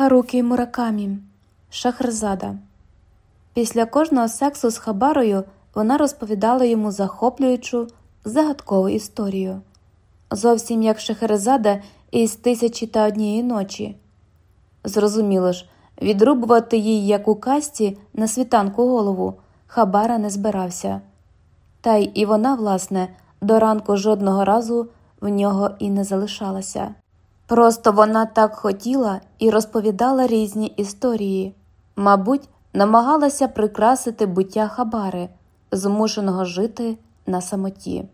Харукі Муракамі, Шахрзада. Після кожного сексу з Хабарою вона розповідала йому захоплюючу, загадкову історію. Зовсім як Шахерезада із тисячі та однієї ночі. Зрозуміло ж, відрубувати їй, як у касті, на світанку голову Хабара не збирався. Та й і вона, власне, до ранку жодного разу в нього і не залишалася. Просто вона так хотіла і розповідала різні історії, мабуть, намагалася прикрасити буття Хабари, змушеного жити на самоті.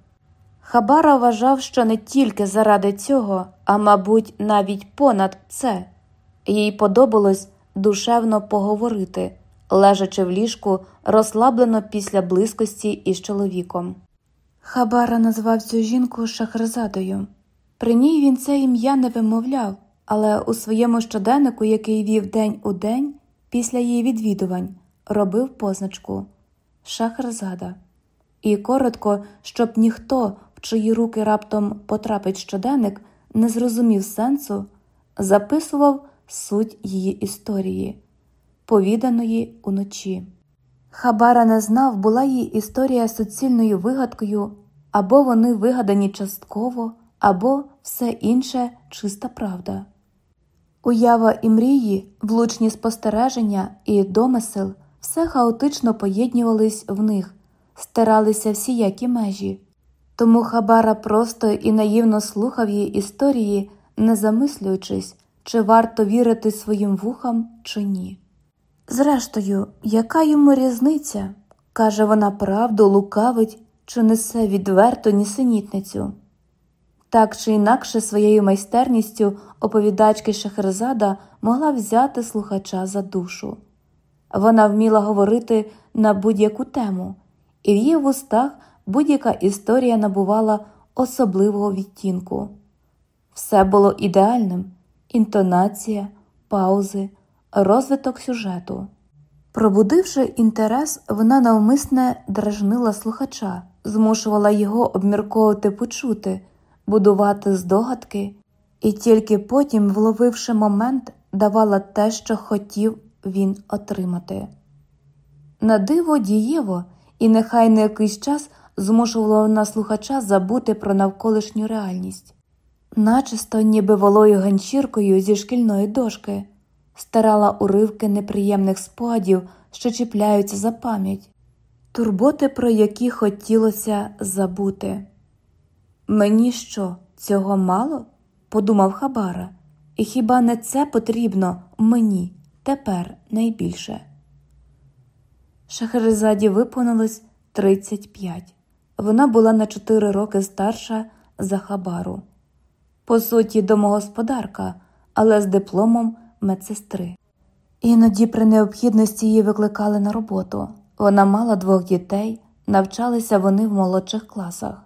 Хабара вважав, що не тільки заради цього, а мабуть, навіть понад це, їй подобалось душевно поговорити, лежачи в ліжку розслаблено після близькості із чоловіком. Хабара назвав цю жінку Шахрезадою. При ній він це ім'я не вимовляв, але у своєму щоденнику, який вів день у день, після її відвідувань, робив позначку Шахрезада. І коротко, щоб ніхто, в чиї руки раптом потрапить щоденник, не зрозумів сенсу, записував суть її історії, повіданої уночі. Хабара не знав, була її історія суцільною вигадкою, або вони вигадані частково, або все інше чиста правда. Уява і мрії, влучні спостереження і домисел все хаотично поєднювались в них, стиралися всіякі межі. Тому Хабара просто і наївно слухав її історії, не замислюючись, чи варто вірити своїм вухам, чи ні. Зрештою, яка йому різниця? каже вона правду, лукавить чи несе відверту нісенітницю. Так чи інакше своєю майстерністю оповідачки Шахерзада могла взяти слухача за душу. Вона вміла говорити на будь-яку тему, і в її вустах будь-яка історія набувала особливого відтінку. Все було ідеальним інтонація, паузи, розвиток сюжету. Пробудивши інтерес, вона навмисне дражнила слухача, змушувала його обмірковувати почути, будувати здогадки, і тільки потім, вловивши момент, давала те, що хотів він отримати. На диво дієво, і нехай на якийсь час змушувала вона слухача забути про навколишню реальність, начисто, ніби волою ганчіркою зі шкільної дошки стирала уривки неприємних спогадів, що чіпляються за пам'ять, турботи, про які хотілося забути. Мені що, цього мало? подумав Хабара, і хіба не це потрібно мені тепер найбільше? Шахерезаді виповнилось 35. Вона була на 4 роки старша за Хабару. По суті, домогосподарка, але з дипломом медсестри. Іноді при необхідності її викликали на роботу. Вона мала двох дітей, навчалися вони в молодших класах.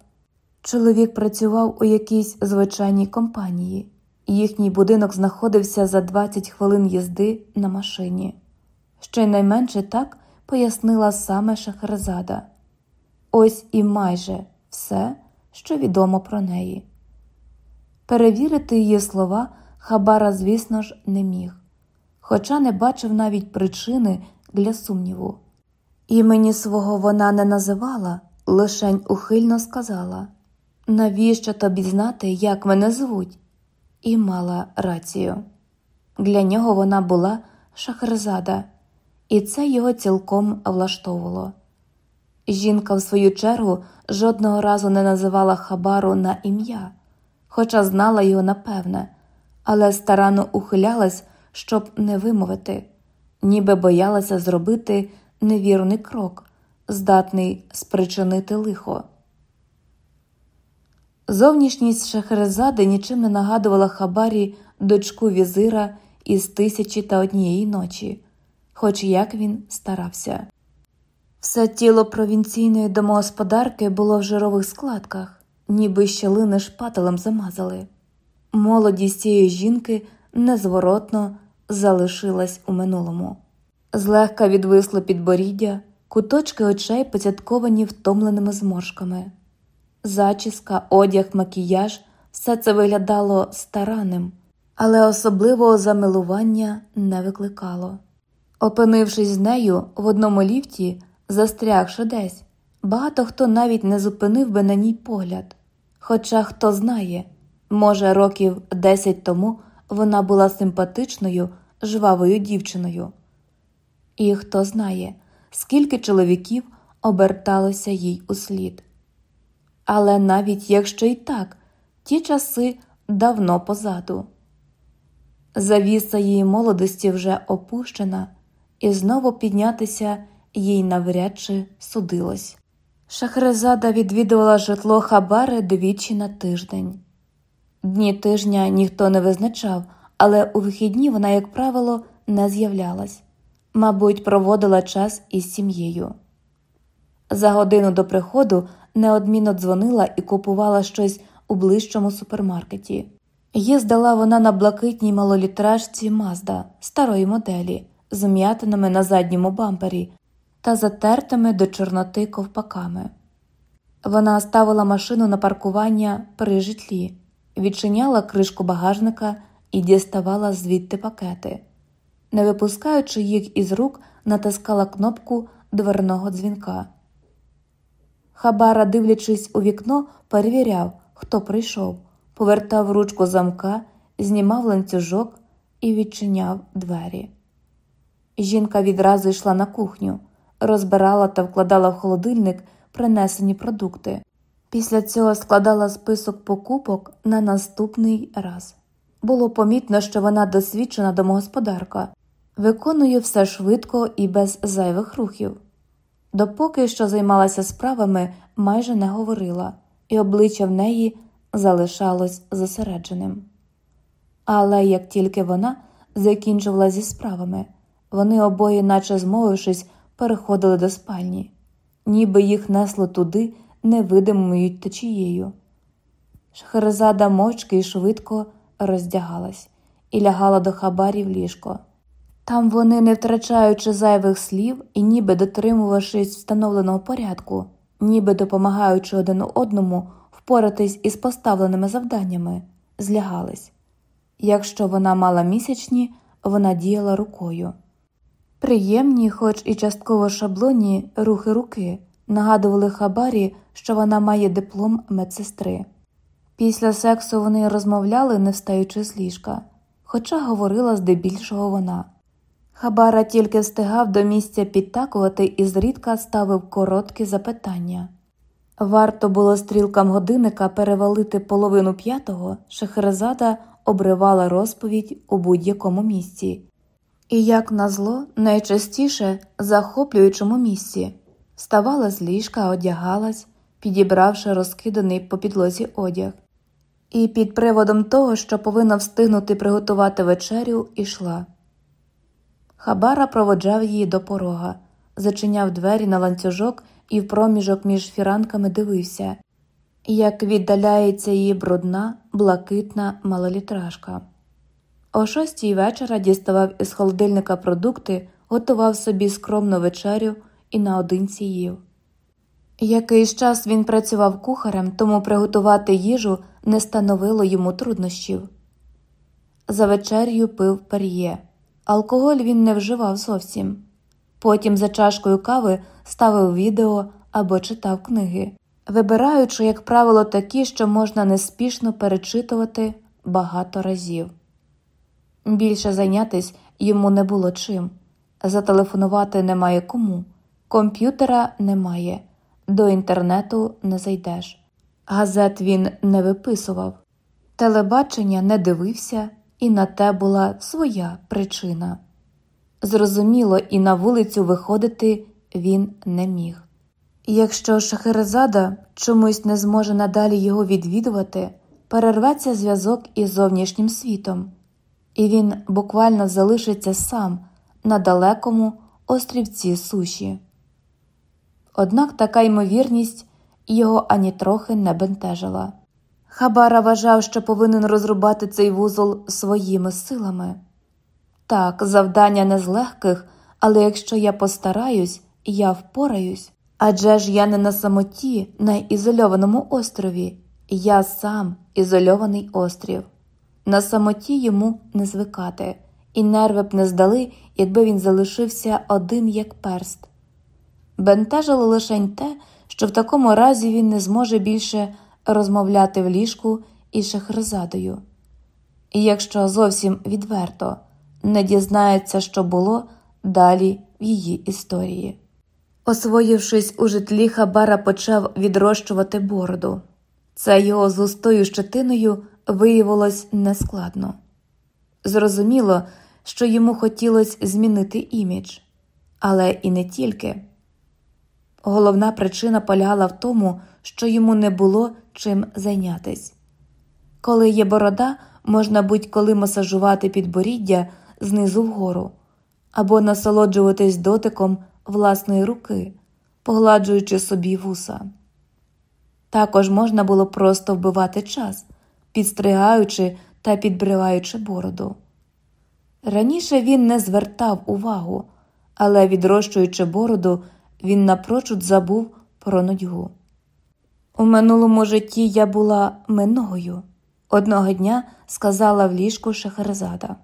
Чоловік працював у якійсь звичайній компанії, їхній будинок знаходився за 20 хвилин їзди на машині. Щонайменше так пояснила саме Шахерезада. Ось і майже все, що відомо про неї. Перевірити її слова Хабара, звісно ж, не міг, хоча не бачив навіть причини для сумніву. Імені свого вона не називала, лишень ухильно сказала навіщо тобі знати, як мене звуть? І мала рацію. Для нього вона була шахрезада, і це його цілком влаштовувало. Жінка, в свою чергу, жодного разу не називала Хабару на ім'я, хоча знала його напевне але старанно ухилялась, щоб не вимовити, ніби боялася зробити невірний крок, здатний спричинити лихо. Зовнішність Шахерезади нічим не нагадувала Хабарі дочку візира із тисячі та однієї ночі, хоч як він старався. Все тіло провінційної домогосподарки було в жирових складках, ніби щелини шпателем замазали. Молодість цієї жінки незворотно залишилась у минулому. Злегка відвисло підборіддя, куточки очей поцятковані втомленими зморшками. Зачіска, одяг, макіяж все це виглядало старанним, але особливого замилування не викликало. Опинившись з нею в одному ліфті, застрягши десь, багато хто навіть не зупинив би на ній погляд. Хоча хто знає, може, років десять тому вона була симпатичною, жвавою дівчиною. І хто знає, скільки чоловіків оберталося їй у слід. Але навіть якщо й так, ті часи давно позаду. Завіса її молодості вже опущена, і знову піднятися їй навряд чи судилось. Шахрезада відвідувала житло Хабари двічі на тиждень. Дні тижня ніхто не визначав, але у вихідні вона, як правило, не з'являлась мабуть, проводила час із сім'єю. За годину до приходу неодмінно дзвонила і купувала щось у ближчому супермаркеті. Їздила вона на блакитній малолітражці Мазда старої моделі з м'ятинами на задньому бампері та затертими до чорноти ковпаками. Вона ставила машину на паркування при житлі, відчиняла кришку багажника і діставала звідти пакети. Не випускаючи їх із рук, натискала кнопку дверного дзвінка. Хабара, дивлячись у вікно, перевіряв, хто прийшов, повертав ручку замка, знімав ланцюжок і відчиняв двері. Жінка відразу йшла на кухню, розбирала та вкладала в холодильник принесені продукти. Після цього складала список покупок на наступний раз. Було помітно, що вона досвідчена домогосподарка, виконує все швидко і без зайвих рухів. Допоки що займалася справами, майже не говорила, і обличчя в неї залишалось зосередженим. Але як тільки вона закінчувала зі справами, вони обоє, наче змовившись, переходили до спальні, ніби їх несло туди невидимою течією. Шахерезада мовчки і швидко роздягалась і лягала до хабарів ліжко. Там вони, не втрачаючи зайвих слів і ніби дотримувавшись встановленого порядку, ніби допомагаючи один одному впоратись із поставленими завданнями, злягались. Якщо вона мала місячні, вона діяла рукою. Приємні, хоч і частково шаблонні рухи руки, нагадували хабарі, що вона має диплом медсестри. Після сексу вони розмовляли, не встаючи з ліжка, хоча говорила здебільшого вона. Хабара тільки встигав до місця підтакувати і зрідка ставив короткі запитання. Варто було стрілкам годинника перевалити половину п'ятого, Шехерезада обривала розповідь у будь-якому місці, і, як назло, найчастіше захоплюючому місці, вставала з ліжка, одягалась, підібравши розкиданий по підлозі одяг, і під приводом того, що повинна встигнути приготувати вечерю, ішла. Хабара проводжав її до порога, зачиняв двері на ланцюжок і в проміжок між фіранками дивився, як віддаляється її брудна, блакитна малолітражка. О шостій вечора діставав із холодильника продукти, готував собі скромну вечерю і наодинці їв. Якийсь час він працював кухарем, тому приготувати їжу не становило йому труднощів. За вечерю пив пер'є. Алкоголь він не вживав зовсім. Потім за чашкою кави ставив відео або читав книги, вибираючи, як правило, такі, що можна неспішно перечитувати багато разів. Більше зайнятись йому не було чим. Зателефонувати немає кому, комп'ютера немає, до інтернету не зайдеш. Газет він не виписував, телебачення не дивився і на те була своя причина. Зрозуміло, і на вулицю виходити він не міг. Якщо Шахерезада чомусь не зможе надалі його відвідувати, перерветься зв'язок із зовнішнім світом, і він буквально залишиться сам на далекому острівці суші. Однак така ймовірність його ані трохи не бентежила. Хабара вважав, що повинен розрубати цей вузол своїми силами. Так, завдання не з легких, але якщо я постараюсь, я впораюсь. Адже ж я не на самоті, на ізольованому острові, я сам ізольований острів. На самоті йому не звикати, і нерви б не здали, якби він залишився один як перст. Бентежило лише те, що в такому разі він не зможе більше розмовляти в ліжку із Шахрезадою. І якщо зовсім відверто не дізнається, що було далі в її історії. Освоївшись у житлі, Хабара почав відрощувати бороду. Це його з густою щетиною виявилось нескладно. Зрозуміло, що йому хотілося змінити імідж, але і не тільки. Головна причина полягала в тому, що йому не було чим зайнятись. Коли є борода, можна будь-коли масажувати підборіддя знизу вгору або насолоджуватись дотиком власної руки, погладжуючи собі вуса. Також можна було просто вбивати час, підстригаючи та підбриваючи бороду. Раніше він не звертав увагу, але, відрощуючи бороду, він напрочуд забув про нудьгу. У минулому житті я була миногою, одного дня сказала в ліжку Шахерезада.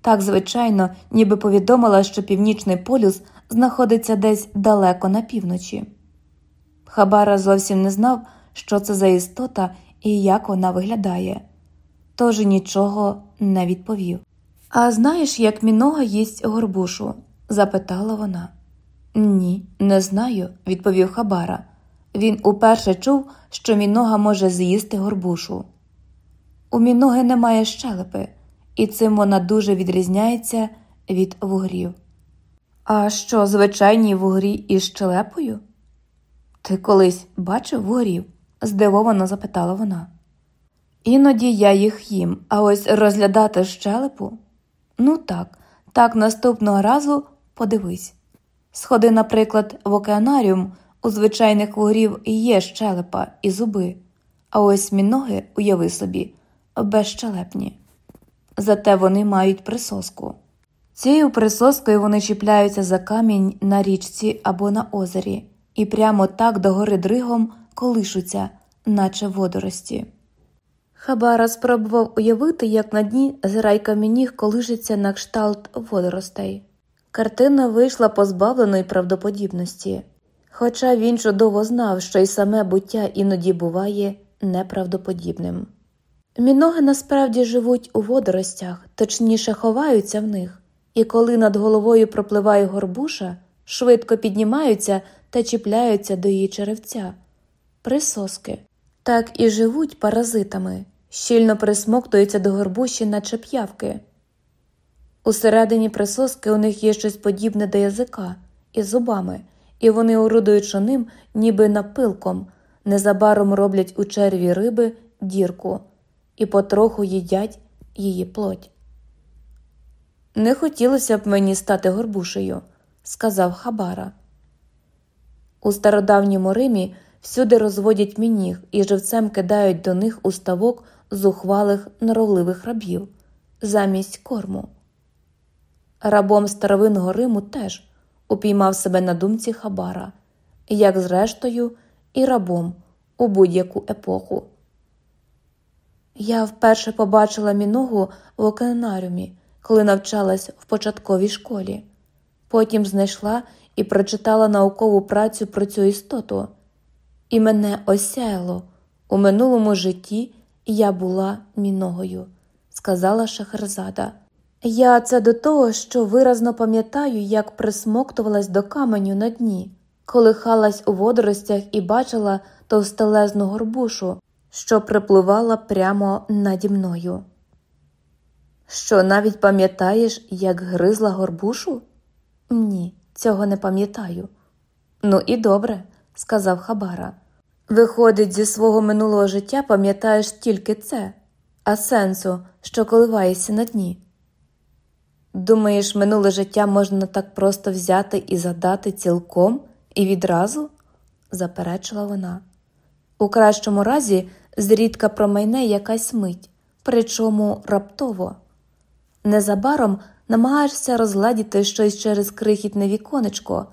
Так, звичайно, ніби повідомила, що північний полюс знаходиться десь далеко на півночі. Хабара зовсім не знав, що це за істота і як вона виглядає, тож нічого не відповів. А знаєш, як мінога їсть горбушу? запитала вона. Ні, не знаю, відповів Хабара. Він уперше чув, що мінога може з'їсти горбушу. У міноги немає щелепи, і цим вона дуже відрізняється від вугрів. А що, звичайні вугрі із щелепою? Ти колись бачив вугрів? здивовано запитала вона. Іноді я їх їм, а ось розглядати щелепу? Ну так, так наступного разу подивись. Сходи, наприклад, в океанаріум у звичайних вугрів є щелепа і зуби, а ось міноги, уяви собі, безщелепні. Зате вони мають присоску. Цією присоскою вони чіпляються за камінь на річці або на озері і прямо так догори дригом колишуться, наче водорості. Хабара спробував уявити, як на дні зрай камініх колишиться на кшталт водоростей. Картина вийшла позбавленої правдоподібності, хоча він чудово знав, що й саме буття іноді буває неправдоподібним. Міноги насправді живуть у водоростях, точніше ховаються в них, і коли над головою пропливає горбуша, швидко піднімаються та чіпляються до її черевця, присоски. Так і живуть паразитами, щільно присмоктуються до горбуші, наче п'явки. Усередині присоски у них є щось подібне до язика із зубами, і вони, орудуючи ним, ніби напилком, незабаром роблять у черві риби дірку і потроху їдять її плоть. Не хотілося б мені стати горбушею, сказав Хабара. У стародавньому Римі всюди розводять мініг і живцем кидають до них у ставок зухвалих норовливих рабів замість корму. Рабом старовинного Риму теж упіймав себе на думці Хабара, як зрештою, і рабом у будь-яку епоху. Я вперше побачила міногу в океанаріумі, коли навчалась в початковій школі. Потім знайшла і прочитала наукову працю про цю істоту, і мене осяяло у минулому житті я була міногою, сказала Шахерзада. Я це до того, що виразно пам'ятаю, як присмоктувалась до каменю на дні, колихалась у водоростях і бачила товстелезну горбушу, що припливала прямо наді мною. Що навіть пам'ятаєш, як гризла горбушу? Ні, цього не пам'ятаю. Ну і добре, сказав Хабара. Виходить, зі свого минулого життя пам'ятаєш тільки це, а сенсу, що коливаєшся на дні. Думаєш, минуле життя можна так просто взяти і задати цілком і відразу? заперечила вона. У кращому разі зрідка промайне якась мить, причому раптово. Незабаром намагаєшся розгладіти щось через крихітне віконечко,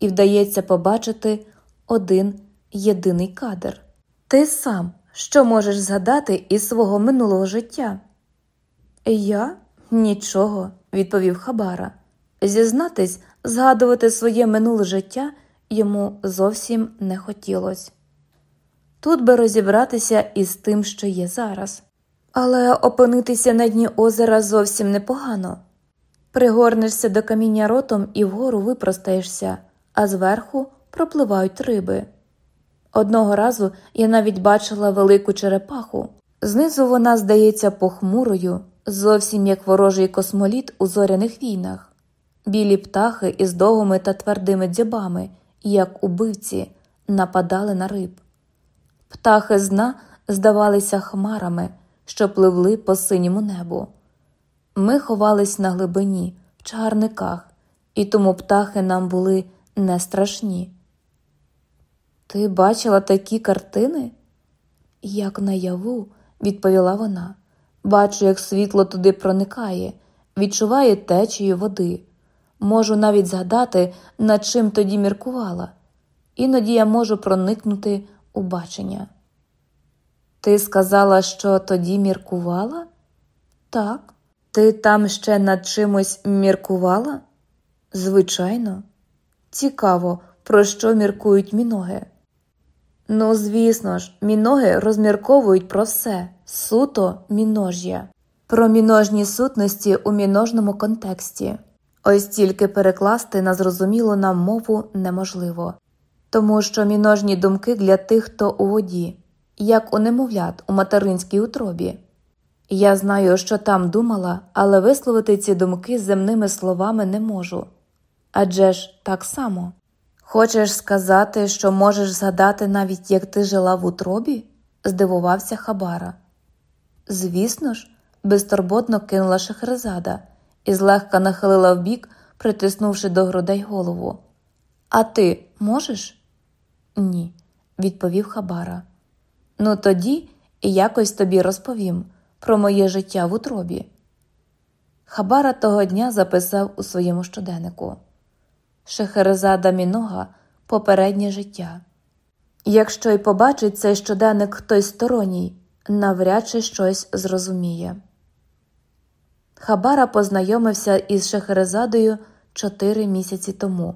і вдається побачити один єдиний кадр. Ти сам що можеш згадати із свого минулого життя? Я нічого, відповів Хабара. Зізнатись, згадувати своє минуле життя йому зовсім не хотілося. Тут би розібратися із тим, що є зараз. Але опинитися на дні озера зовсім непогано. Пригорнешся до каміння ротом і вгору випростаєшся, а зверху пропливають риби. Одного разу я навіть бачила велику черепаху. Знизу вона здається похмурою, зовсім як ворожий космоліт у зоряних війнах, білі птахи із довгими та твердими дзьобами, як убивці, нападали на риб. Птахи з дна здавалися хмарами, що пливли по синьому небу. Ми ховались на глибині, в чагарниках, і тому птахи нам були не страшні. Ти бачила такі картини? Як наяву, відповіла вона. Бачу, як світло туди проникає, відчуваю течію води. Можу навіть згадати, над чим тоді міркувала. Іноді я можу проникнути у бачення. Ти сказала, що тоді міркувала? Так. Ти там ще над чимось міркувала? Звичайно. Цікаво, про що міркують міноги. Ну, звісно ж, міноги розмірковують про все суто мінож'я, про міножні сутності у міножному контексті. Ось тільки перекласти на зрозумілу нам мову неможливо, тому що міножні думки для тих, хто у воді, як у немовлят у материнській утробі. Я знаю, що там думала, але висловити ці думки земними словами не можу. Адже ж так само. Хочеш сказати, що можеш згадати навіть, як ти жила в утробі? здивувався Хабара. Звісно ж, безтурботно кинула Шахерезада і злегка нахилила вбік, притиснувши до грудей голову. А ти можеш? Ні, відповів Хабара. Ну тоді якось тобі розповім про моє життя в утробі. Хабара того дня записав у своєму щоденнику Шехерезада Мінога попереднє життя. Якщо й побачить цей щоденник хтось сторонній, навряд чи щось зрозуміє. Хабара познайомився із Шехерезадою чотири місяці тому.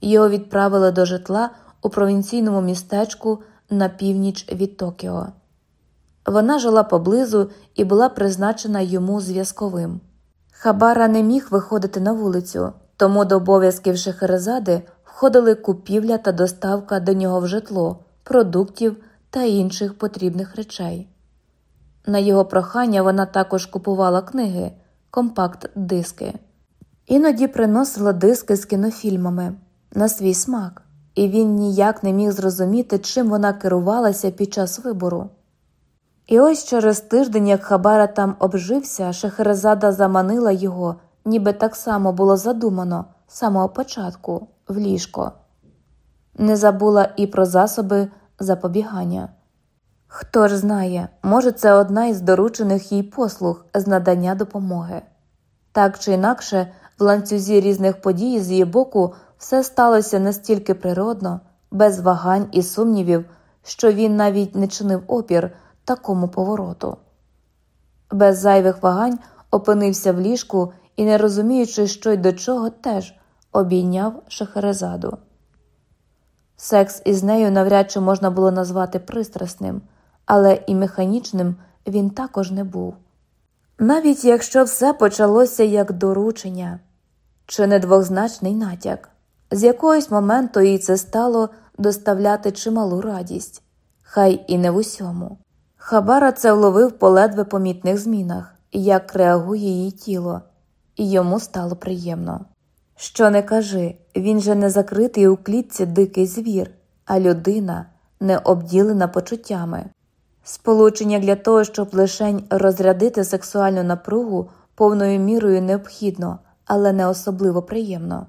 Його відправили до житла у провінційному містечку на північ від Токіо. Вона жила поблизу і була призначена йому зв'язковим. Хабара не міг виходити на вулицю, тому до обов'язків Шехерезади входили купівля та доставка до нього в житло, продуктів та інших потрібних речей. На його прохання вона також купувала книги, компакт-диски, іноді приносила диски з кінофільмами на свій смак, і він ніяк не міг зрозуміти, чим вона керувалася під час вибору. І ось через тиждень, як Хабара там обжився, Шехерезада заманила його, ніби так само було задумано з самого початку, в ліжко. Не забула і про засоби запобігання. Хто ж знає, може, це одна із доручених їй послуг з надання допомоги. Так чи інакше, в ланцюзі різних подій з її боку все сталося настільки природно, без вагань і сумнівів, що він навіть не чинив опір такому повороту. Без зайвих вагань опинився в ліжку і, не розуміючи, що й до чого, теж обійняв Шахерезаду. Секс із нею навряд чи можна було назвати пристрасним, але і механічним він також не був. Навіть якщо все почалося як доручення чи не двозначний натяк, з якогось моменту їй це стало доставляти чималу радість, хай і не в усьому. Хабара це вловив по ледве помітних змінах, як реагує її тіло, і йому стало приємно. Що не кажи, він же не закритий у клітці дикий звір, а людина, не обділена почуттями. Сполучення для того, щоб лишень розрядити сексуальну напругу повною мірою необхідно, але не особливо приємно.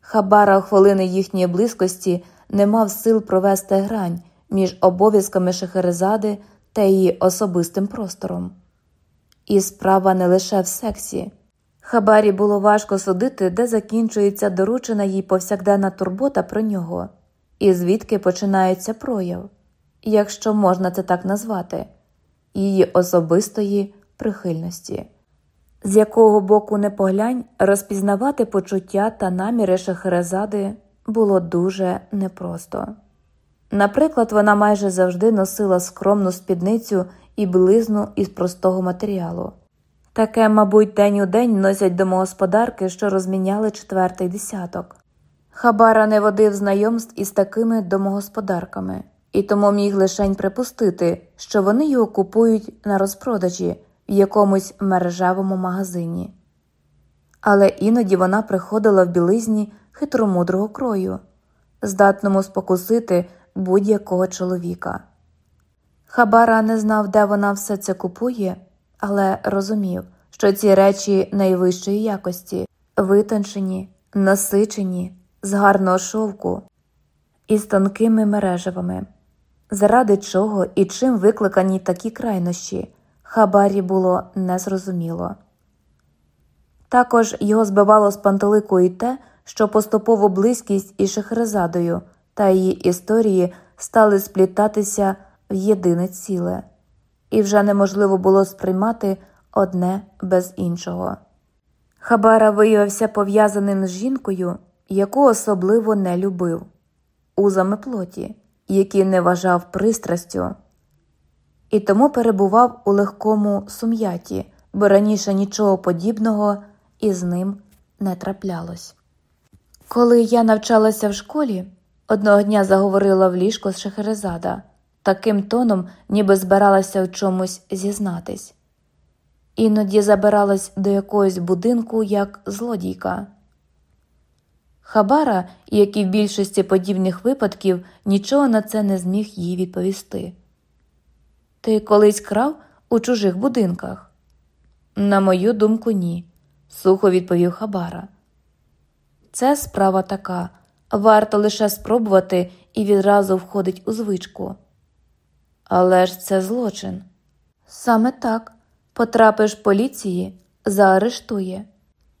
Хабара хвилини їхньої близькості не мав сил провести грань між обов'язками Шехерезади та її особистим простором. І справа не лише в сексі. Хабарі було важко судити, де закінчується доручена їй повсякденна турбота про нього, і звідки починається прояв. якщо можна це так назвати, її особистої прихильності. З якого боку не поглянь, розпізнавати почуття та наміри Шахерезади було дуже непросто. Наприклад, вона майже завжди носила скромну спідницю і близну із простого матеріалу. Таке, мабуть, день у день носять домогосподарки, що розміняли четвертий десяток. Хабара не водив знайомств із такими домогосподарками, і тому міг лишень припустити, що вони його купують на розпродажі в якомусь мережевому магазині. Але іноді вона приходила в білизні хитромудрого крою, здатному спокусити будь-якого чоловіка. Хабара не знав, де вона все це купує, але розумів, що ці речі найвищої якості, витончені, насичені, з гарного шовку і з тонкими мережевами, заради чого і чим викликані такі крайнощі, хабарі було незрозуміло. Також його збивало з пантелику і те, що поступово близькість із Шехрезадою та її історії стали сплітатися в єдине ціле, і вже неможливо було сприймати одне без іншого. Хабара виявився пов'язаним з жінкою, яку особливо не любив, узами плоті, які не вважав пристрастю, і тому перебував у легкому сум'яті, бо раніше нічого подібного із ним не траплялось. Коли я навчалася в школі, одного дня заговорила в ліжко з Шехерезада, таким тоном, ніби збиралася в чомусь зізнатись. Іноді забиралась до якогось будинку як злодійка. Хабара, як і в більшості подібних випадків, нічого на це не зміг їй відповісти. Ти колись крав у чужих будинках? На мою думку, ні, сухо відповів Хабара. Це справа така, варто лише спробувати і відразу входить у звичку. Але ж це злочин. Саме так потрапиш поліції, заарештує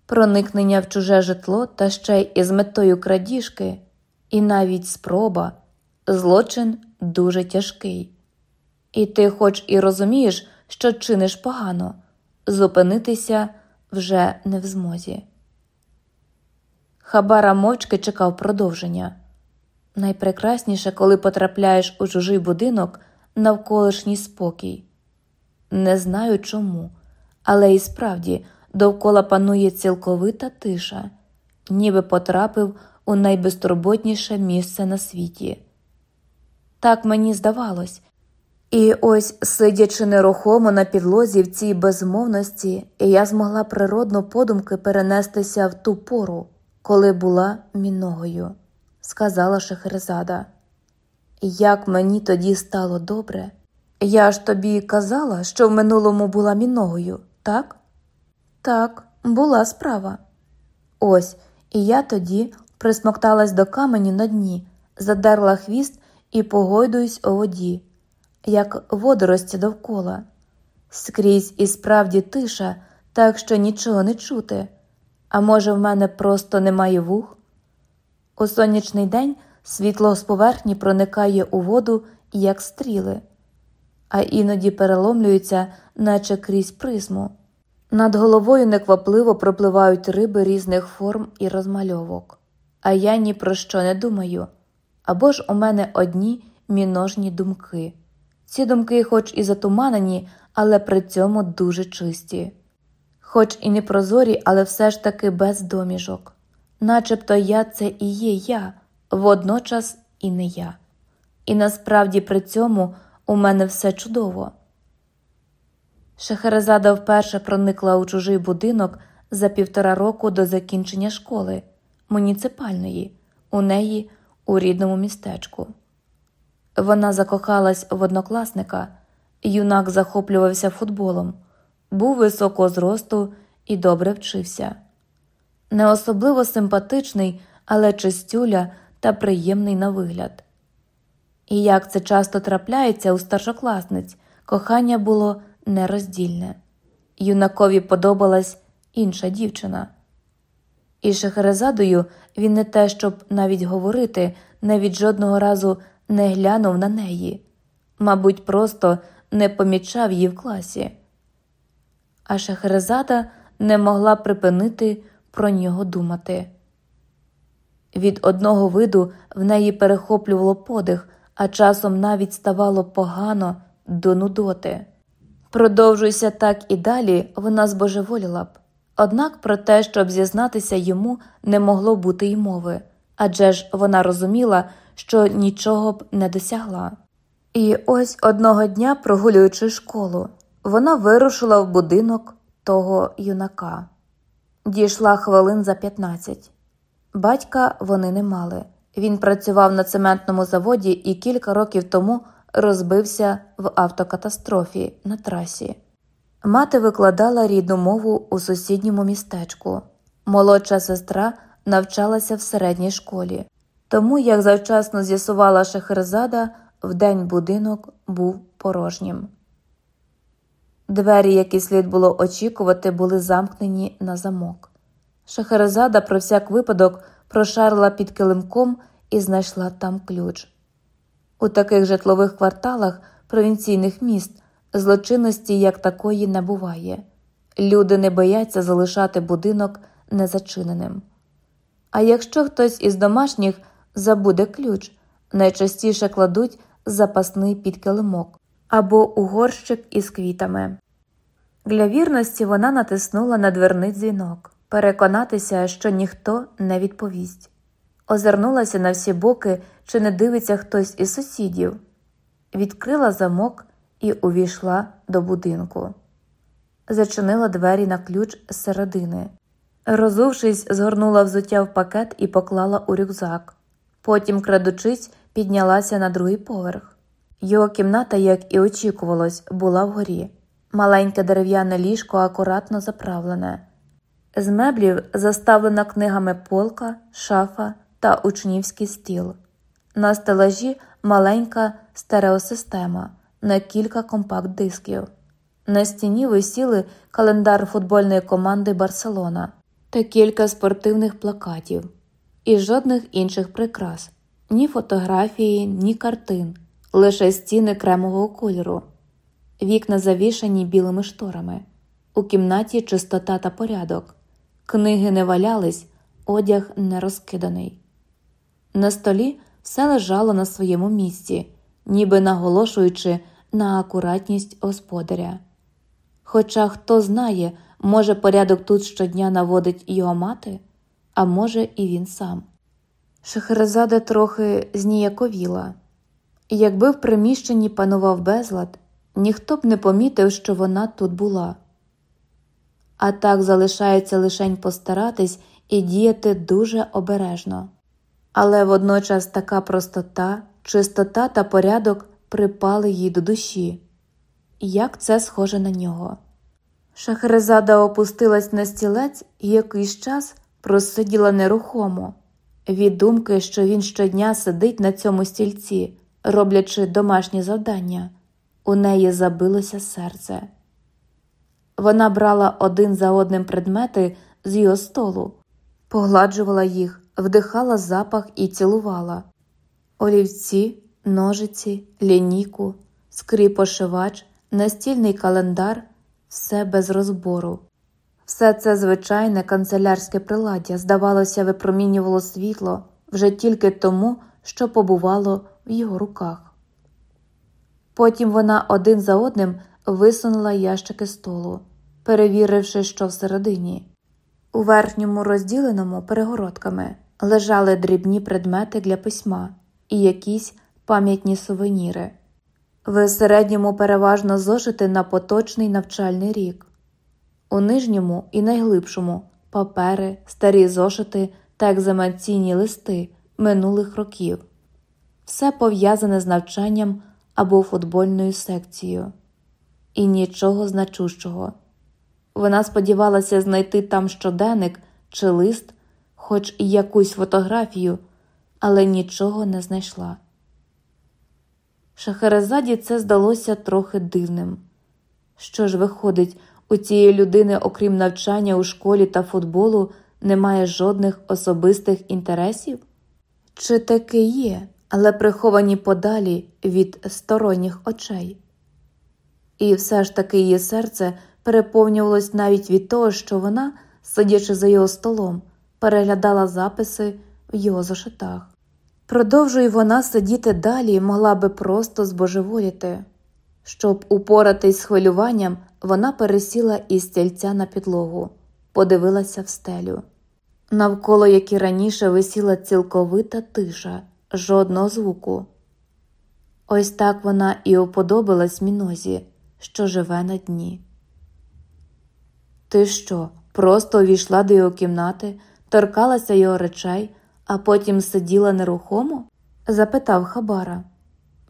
проникнення в чуже житло та ще й із метою крадіжки, і навіть спроба, злочин дуже тяжкий. І ти, хоч і розумієш, що чиниш погано, зупинитися вже не в змозі. Хабара мовчки чекав продовження. Найпрекрасніше, коли потрапляєш у чужий будинок навколишній спокій. Не знаю чому, але і справді довкола панує цілковита тиша, ніби потрапив у найбезтурботніше місце на світі. Так мені здавалось, і ось, сидячи нерухомо на підлозі в цій безмовності, я змогла природно подумки перенестися в ту пору, коли була міногою, сказала Шехерезада. Як мені тоді стало добре. Я ж тобі казала, що в минулому була міногою, так? Так, була справа. Ось, і я тоді присмокталась до каменю на дні, задерла хвіст і погойдуюсь у воді, як водорості довкола. Скрізь і справді тиша, так що нічого не чути. А може, в мене просто немає вух? У сонячний день світло з поверхні проникає у воду, як стріли, а іноді переломлюється, наче крізь призму. Над головою неквапливо пропливають риби різних форм і розмальовок, а я ні про що не думаю. Або ж у мене одні міножні думки. Ці думки, хоч і затуманені, але при цьому дуже чисті, хоч і не прозорі, але все ж таки без доміжок. Начебто я це і є я, водночас і не я. І насправді при цьому у мене все чудово. Шахерезада вперше проникла у чужий будинок за півтора року до закінчення школи муніципальної, у неї у рідному містечку. Вона закохалась в однокласника, юнак захоплювався футболом, був високого зросту і добре вчився. Не особливо симпатичний, але чистюля та приємний на вигляд. І як це часто трапляється у старшокласниць, кохання було нероздільне. Юнакові подобалась інша дівчина. І Шехерезадою він не те, щоб навіть говорити, навіть жодного разу не глянув на неї, мабуть, просто не помічав її в класі. А Шахерезада не могла припинити про нього думати. Від одного виду в неї перехоплювало подих, а часом навіть ставало погано до нудоти. Продовжуйся так і далі, вона збожеволіла б. Однак про те, щоб зізнатися йому, не могло бути й мови, адже ж вона розуміла, що нічого б не досягла. І ось одного дня, прогулюючи школу, вона вирушила в будинок того юнака. Дійшла хвилин за 15. Батька вони не мали. Він працював на цементному заводі і кілька років тому розбився в автокатастрофі на трасі. Мати викладала рідну мову у сусідньому містечку. Молодша сестра навчалася в середній школі, тому, як завчасно з'ясувала Шехерзада, вдень будинок був порожнім. Двері, які слід було очікувати, були замкнені на замок. Шахерезада про всяк випадок прошарила під килимком і знайшла там ключ. У таких житлових кварталах провінційних міст злочинності як такої не буває. Люди не бояться залишати будинок незачиненим. А якщо хтось із домашніх забуде ключ, найчастіше кладуть запасний під килимок або у горщик із квітами. Для вірності вона натиснула на дверний дзвінок переконатися, що ніхто не відповість. Озирнулася на всі боки, чи не дивиться хтось із сусідів, відкрила замок і увійшла до будинку, зачинила двері на ключ з середини. Розувшись, згорнула взуття в пакет і поклала у рюкзак. Потім, крадучись, піднялася на другий поверх. Його кімната, як і очікувалось, була вгорі. Маленьке дерев'яне ліжко акуратно заправлене. З меблів заставлена книгами полка, шафа та учнівський стіл. На стелажі маленька стереосистема на кілька компакт-дисків. На стіні висіли календар футбольної команди Барселона та кілька спортивних плакатів, і жодних інших прикрас, ні фотографії, ні картин, лише стіни кремового кольору, вікна завішані білими шторами, у кімнаті чистота та порядок. Книги не валялись, одяг не розкиданий. На столі все лежало на своєму місці, ніби наголошуючи на акуратність господаря. Хоча хто знає, може, порядок тут щодня наводить його мати, а може, і він сам. Шахерезада трохи зніяковіла, якби в приміщенні панував безлад, ніхто б не помітив, що вона тут була а так залишається лишень постаратись і діяти дуже обережно. Але водночас така простота, чистота та порядок припали їй до душі, як це схоже на нього. Шахерезада опустилась на стілець і якийсь час просиділа нерухомо, від думки, що він щодня сидить на цьому стільці, роблячи домашні завдання, у неї забилося серце. Вона брала один за одним предмети з його столу, погладжувала їх, вдихала запах і цілувала олівці, ножиці, лінійку, скріпошивач, настільний календар, все без розбору. Все це звичайне канцелярське приладдя, здавалося, випромінювало світло вже тільки тому, що побувало в його руках. Потім вона один за одним висунула ящики столу, перевіривши, що всередині. У верхньому розділеному перегородками лежали дрібні предмети для письма і якісь пам'ятні сувеніри. В середньому переважно зошити на поточний навчальний рік, у нижньому і найглибшому папери, старі зошити та екзаменційні листи минулих років, все пов'язане з навчанням або футбольною секцією і нічого значущого. Вона сподівалася знайти там щоденник чи лист, хоч і якусь фотографію, але нічого не знайшла. Шахерезаді це здалося трохи дивним. Що ж виходить, у цієї людини, окрім навчання у школі та футболу, немає жодних особистих інтересів? Чи таки є, але приховані подалі від сторонніх очей. І все ж таки її серце переповнювалось навіть від того, що вона, сидячи за його столом, переглядала записи в його зошитах. Продовжує вона сидіти далі, могла би просто збожеволіти. Щоб упоратись з хвилюванням, вона пересіла із стільця на підлогу, подивилася в стелю, навколо як і раніше висіла цілковита тиша, жодного звуку. Ось так вона і уподобалась мінозі, що живе на дні. Ти що, просто увійшла до його кімнати, торкалася його речей, а потім сиділа нерухомо? запитав Хабара.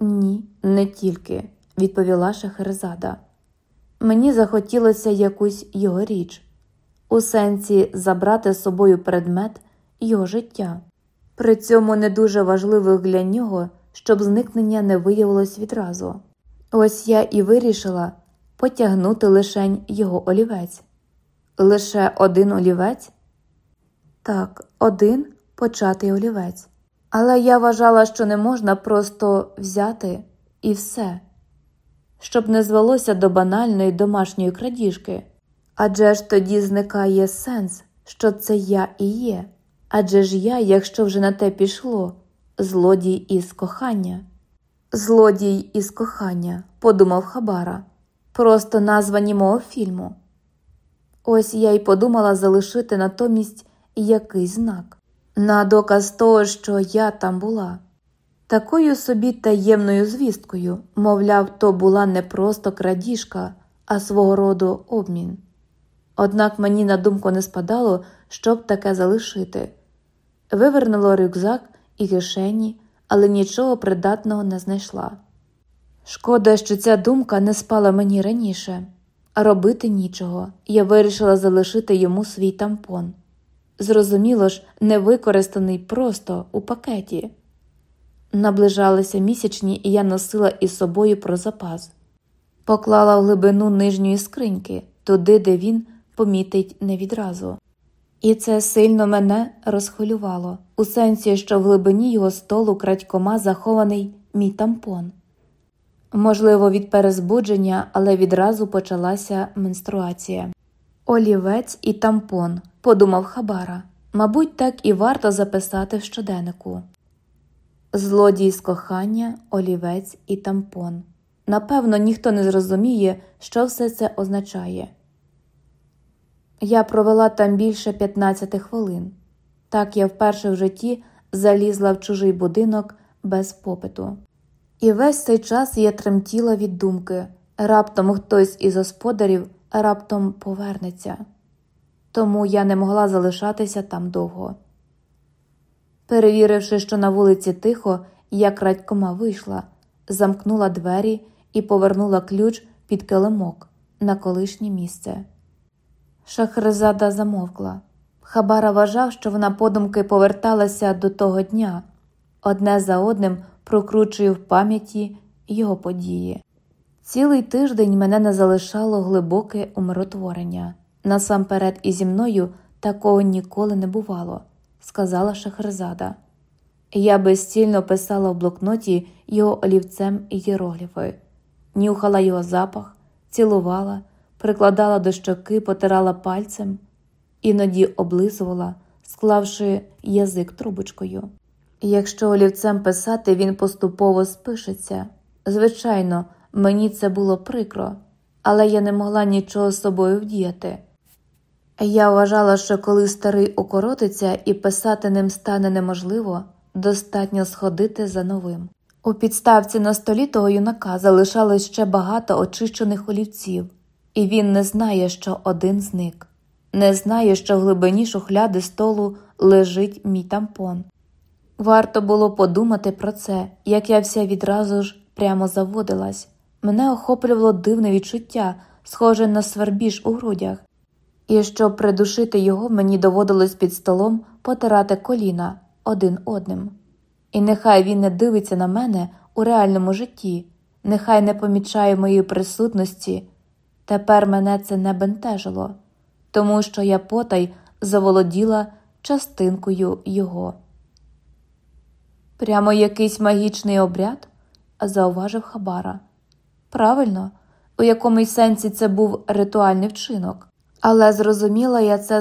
Ні, не тільки, відповіла Шахерезада. Мені захотілося якусь його річ, у сенсі забрати з собою предмет його життя, при цьому не дуже важливих для нього, щоб зникнення не виявилось відразу. Ось я і вирішила потягнути лишень його олівець. Лише один олівець? Так, один початий олівець. Але я вважала, що не можна просто взяти і все, щоб не звелося до банальної домашньої крадіжки. Адже ж тоді зникає сенс, що це я і є. Адже ж я, якщо вже на те пішло, злодій із кохання. Злодій із кохання, подумав Хабара, просто назва німого фільму. Ось я й подумала залишити натомість якийсь знак на доказ того, що я там була. Такою собі таємною звісткою, мовляв, то була не просто крадіжка, а свого роду обмін. Однак мені на думку не спадало, щоб таке залишити. Вивернула рюкзак і кишені, але нічого придатного не знайшла. Шкода, що ця думка не спала мені раніше, а робити нічого, я вирішила залишити йому свій тампон. Зрозуміло ж, не використаний просто у пакеті. Наближалися місячні, і я носила із собою про запас, поклала в глибину нижньої скриньки, туди, де він помітить не відразу. І це сильно мене розхвилювало, у сенсі, що в глибині його столу крадькома захований мій тампон. Можливо, від перезбудження, але відразу почалася менструація. Олівець і тампон, подумав Хабара. Мабуть, так і варто записати в щоденнику. Злодій з кохання, олівець і тампон. Напевно, ніхто не зрозуміє, що все це означає. Я провела там більше 15 хвилин. Так я вперше в житті залізла в чужий будинок без попиту. І весь цей час я тремтіла від думки раптом хтось із господарів раптом повернеться, тому я не могла залишатися там довго. Перевіривши, що на вулиці тихо, я крадькома вийшла, замкнула двері і повернула ключ під килимок на колишнє місце. Шахрезада замовкла. Хабара вважав, що вона подумки поверталася до того дня, одне за одним прокручує в пам'яті його події. Цілий тиждень мене не залишало глибоке умиротворення. Насамперед і зі мною такого ніколи не бувало, сказала Шахрезада. Я безцільно писала в блокноті його олівцем і єрогліфи, нюхала його запах, цілувала прикладала до щоки, потирала пальцем, іноді облизувала, склавши язик трубочкою. Якщо олівцем писати, він поступово спишеться. Звичайно, мені це було прикро, але я не могла нічого з собою вдіяти. Я вважала, що коли старий укоротиться і писати ним стане неможливо, достатньо сходити за новим. У підставці на столі того юнака залишалось ще багато очищених олівців, і він не знає, що один зник, не знає, що в глибині шухляди столу лежить мій тампон. Варто було подумати про це, як я вся відразу ж прямо заводилась. Мене охоплювало дивне відчуття, схоже на свербіж у грудях, і щоб придушити його, мені доводилось під столом потирати коліна один одним. І нехай він не дивиться на мене у реальному житті, нехай не помічає моєї присутності Тепер мене це не бентежило, тому що я потай заволоділа частинкою його. Прямо якийсь магічний обряд? зауважив Хабара. Правильно, у якомусь сенсі це був ритуальний вчинок. Але зрозуміла я це